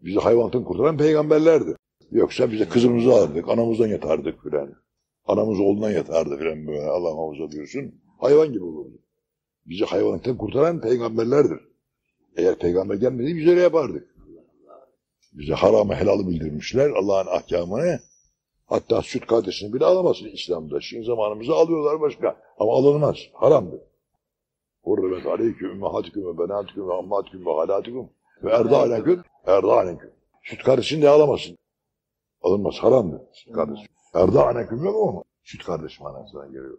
Bizi hayvanlıktan kurtaran peygamberlerdi. Yoksa bize kızımızı alırdık, anamızdan yatardık filan. Anamız oğlundan yatardı filan böyle Allah muhafaza buyursun. Hayvan gibi olurdu. Bizi hayvanlıktan kurtaran peygamberlerdir. Eğer peygamber gelmedi biz öyle yapardık. Bize haramı helalı bildirmişler Allah'ın ahkamını. Hatta süt kardeşini bile alamazsın İslam'da. Şimdi zamanımızda alıyorlar başka. Ama alınmaz. Haramdır. Hurrimet aleyküm ümmehatikum ve benatikum ve ammatikum ve halatikum ve erda aleküm erda aleküm. Süt kardeşini de alamazsın. Alınmaz. Haramdır süt kardeş. Erda aleküm yok mu? Süt kardeş manasına geliyor.